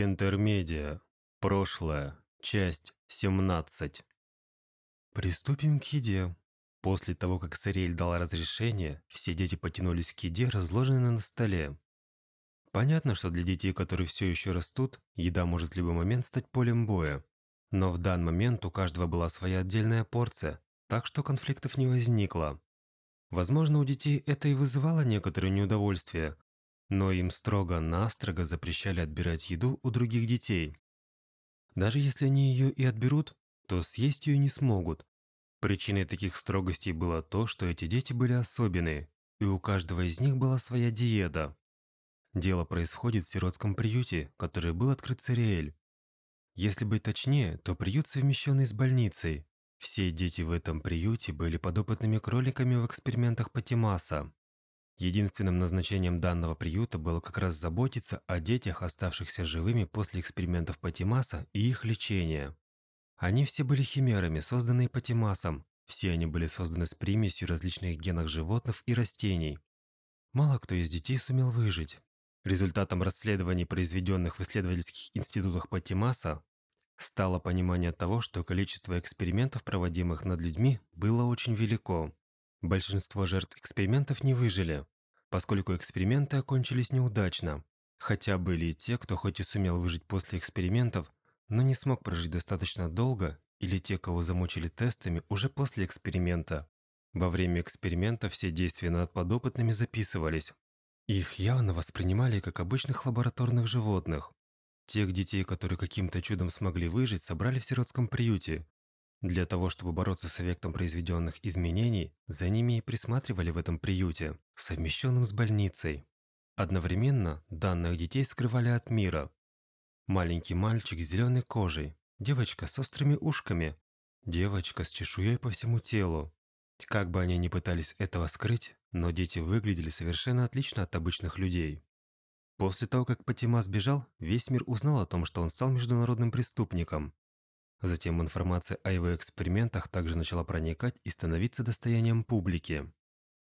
Интермедиа. Прошлое. Часть 17. Приступим к еде. После того, как Сариэль дала разрешение, все дети потянулись к еде, разложенной на столе. Понятно, что для детей, которые все еще растут, еда может в любой момент стать полем боя. Но в данный момент у каждого была своя отдельная порция, так что конфликтов не возникло. Возможно, у детей это и вызывало некоторое неудовольствие, но им строго-настрого запрещали отбирать еду у других детей. Даже если они ее и отберут, то съесть ее не смогут. Причиной таких строгостей было то, что эти дети были особенные, и у каждого из них была своя диета. Дело происходит в сиротском приюте, который был открыт Цариэль. Если быть точнее, то приют совмещенный с больницей. Все дети в этом приюте были подопытными кроликами в экспериментах Патимаса. Единственным назначением данного приюта было как раз заботиться о детях, оставшихся живыми после экспериментов Патимаса и их лечения. Они все были химерами, созданные Патимасом. Все они были созданы с примесью различных генов животных и растений. Мало кто из детей сумел выжить. Результатом расследований, произведенных в исследовательских институтах Патимаса, стало понимание того, что количество экспериментов, проводимых над людьми, было очень велико. Большинство жертв экспериментов не выжили, поскольку эксперименты окончились неудачно. Хотя были и те, кто хоть и сумел выжить после экспериментов, но не смог прожить достаточно долго, или те, кого замучили тестами уже после эксперимента. Во время эксперимента все действия над подопытными записывались. Их явно воспринимали как обычных лабораторных животных. Тех детей, которые каким-то чудом смогли выжить, собрали в сиротском приюте, для того, чтобы бороться с эффектом произведенных изменений, за ними и присматривали в этом приюте, совмещенном с больницей. Одновременно данных детей скрывали от мира. Маленький мальчик с зеленой кожей, девочка с острыми ушками, девочка с чешуей по всему телу. Как бы они ни пытались этого скрыть, но дети выглядели совершенно отлично от обычных людей. После того, как Патима сбежал, весь мир узнал о том, что он стал международным преступником. Затем информация о его экспериментах также начала проникать и становиться достоянием публики.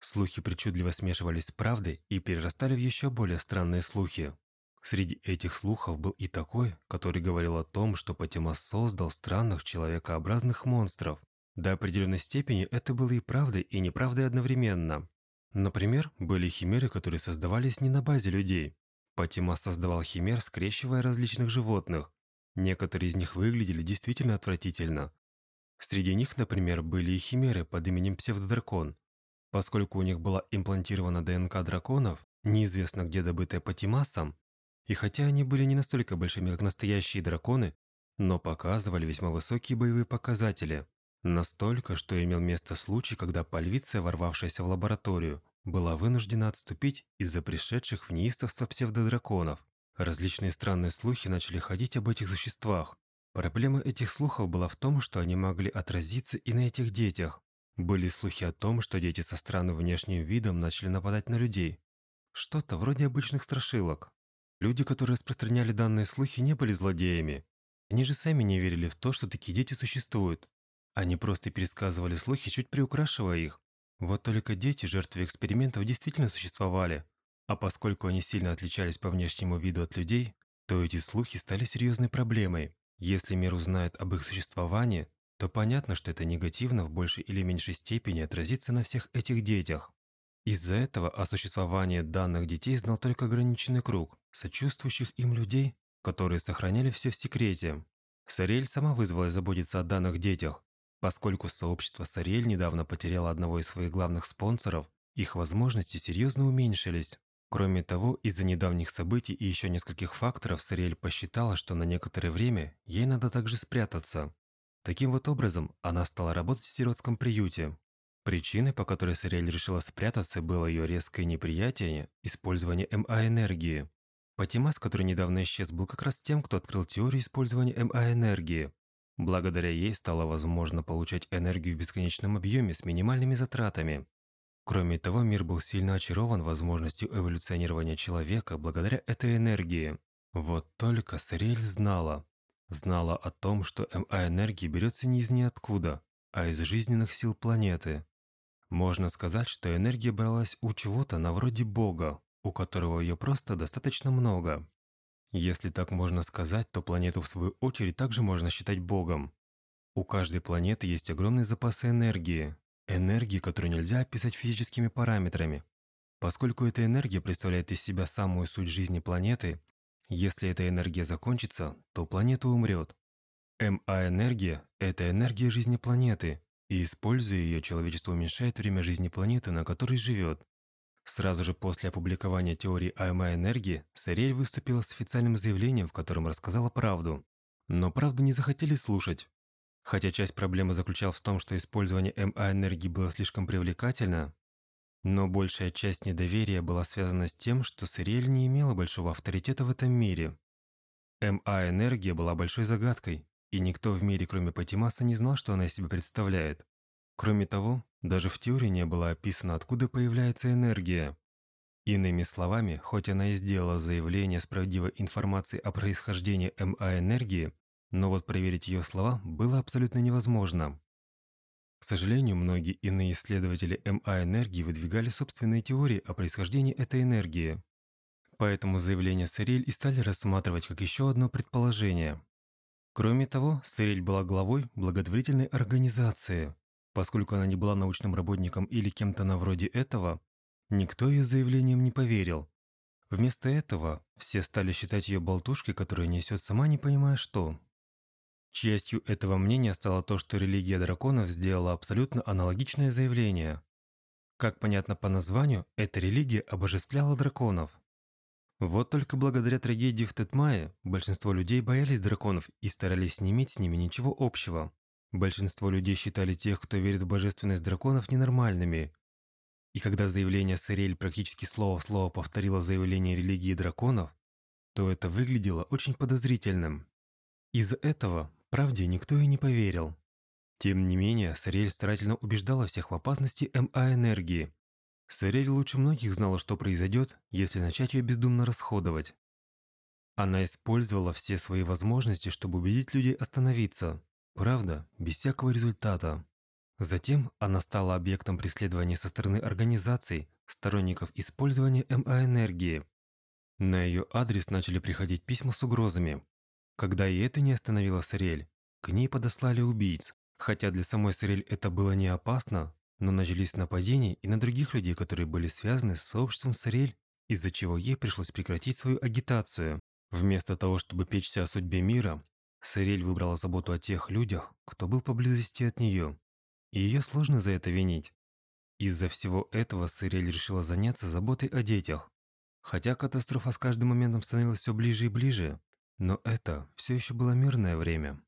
Слухи причудливо смешивались с правдой и перерастали в еще более странные слухи. Среди этих слухов был и такой, который говорил о том, что Патимас создал странных человекообразных монстров. До определенной степени это было и правдой, и неправдой одновременно. Например, были химеры, которые создавались не на базе людей. Патимас создавал химер, скрещивая различных животных, Некоторые из них выглядели действительно отвратительно. Среди них, например, были и химеры под именем Псевдодракон. Поскольку у них была имплантирована ДНК драконов, неизвестно где добытая Патимасом, и хотя они были не настолько большими, как настоящие драконы, но показывали весьма высокие боевые показатели. Настолько, что имел место случай, когда пальвиция, ворвавшаяся в лабораторию, была вынуждена отступить из-за пришедших в неистовство псевдодраконов. Различные странные слухи начали ходить об этих существах. Проблема этих слухов была в том, что они могли отразиться и на этих детях. Были слухи о том, что дети со странным внешним видом начали нападать на людей. Что-то вроде обычных страшилок. Люди, которые распространяли данные слухи, не были злодеями. Они же сами не верили в то, что такие дети существуют. Они просто пересказывали слухи, чуть приукрашивая их. Вот только дети, жертвы экспериментов, действительно существовали. А поскольку они сильно отличались по внешнему виду от людей, то эти слухи стали серьезной проблемой. Если мир узнает об их существовании, то понятно, что это негативно в большей или меньшей степени отразится на всех этих детях. Из-за этого о существовании данных детей знал только ограниченный круг сочувствующих им людей, которые сохраняли все в секрете. Сариэль сама вызвалась заботиться о данных детях, поскольку сообщество Сариэль недавно потеряло одного из своих главных спонсоров, их возможности серьезно уменьшились. Кроме того, из-за недавних событий и еще нескольких факторов Сариэль посчитала, что на некоторое время ей надо также спрятаться. Таким вот образом, она стала работать в сиротском приюте. Причиной, по которой Сариэль решила спрятаться, было ее резкое неприятие использования МА-энергии. Патимас, который недавно исчез, был как раз тем, кто открыл теорию использования МА-энергии. Благодаря ей стало возможно получать энергию в бесконечном объеме с минимальными затратами. Кроме того, мир был сильно очарован возможностью эволюционирования человека благодаря этой энергии. Вот только Сариэль знала. Знала о том, что МА-энергия берется не из ниоткуда, а из жизненных сил планеты. Можно сказать, что энергия бралась у чего-то на вроде Бога, у которого ее просто достаточно много. Если так можно сказать, то планету в свою очередь также можно считать Богом. У каждой планеты есть огромные запасы энергии. Энергии, которую нельзя описать физическими параметрами. Поскольку эта энергия представляет из себя самую суть жизни планеты, если эта энергия закончится, то планета умрет. МА-энергия – это энергия жизни планеты, и используя ее, человечество уменьшает время жизни планеты, на которой живет. Сразу же после опубликования теории АМА-энергии, Сарель выступила с официальным заявлением, в котором рассказала правду. Но правду не захотели слушать. Хотя часть проблемы заключалась в том, что использование МА-энергии было слишком привлекательно, но большая часть недоверия была связана с тем, что Сириэль не имела большого авторитета в этом мире. МА-энергия была большой загадкой, и никто в мире, кроме Патимаса, не знал, что она из себя представляет. Кроме того, даже в теории не было описано, откуда появляется энергия. Иными словами, хоть она и сделала заявление с правдивой информацией о происхождении МА-энергии, но вот проверить ее слова было абсолютно невозможно. К сожалению, многие иные исследователи МА-энергии выдвигали собственные теории о происхождении этой энергии. Поэтому заявление Сарель и стали рассматривать как еще одно предположение. Кроме того, Сарель была главой благотворительной организации. Поскольку она не была научным работником или кем-то на вроде этого, никто ее заявлениям не поверил. Вместо этого все стали считать ее болтушкой, которая несет сама не понимая что. Частью этого мнения стало то, что религия драконов сделала абсолютно аналогичное заявление. Как понятно по названию, эта религия обожествляла драконов. Вот только благодаря трагедии в Тетмае большинство людей боялись драконов и старались не иметь с ними ничего общего. Большинство людей считали тех, кто верит в божественность драконов, ненормальными. И когда заявление Сырель практически слово в слово повторило заявление религии драконов, то это выглядело очень подозрительным. Из-за этого Правде никто и не поверил. Тем не менее, Сарель старательно убеждала всех в опасности МА-энергии. Сарель лучше многих знала, что произойдет, если начать ее бездумно расходовать. Она использовала все свои возможности, чтобы убедить людей остановиться. Правда, без всякого результата. Затем она стала объектом преследования со стороны организаций, сторонников использования МА-энергии. На ее адрес начали приходить письма с угрозами. Когда и это не остановило Сарель, к ней подослали убийц. Хотя для самой Сарель это было не опасно, но начались нападения и на других людей, которые были связаны с сообществом Сарель, из-за чего ей пришлось прекратить свою агитацию. Вместо того, чтобы печься о судьбе мира, Сарель выбрала заботу о тех людях, кто был поблизости от нее. И ее сложно за это винить. Из-за всего этого Сарель решила заняться заботой о детях. Хотя катастрофа с каждым моментом становилась все ближе и ближе, но это все еще было мирное время.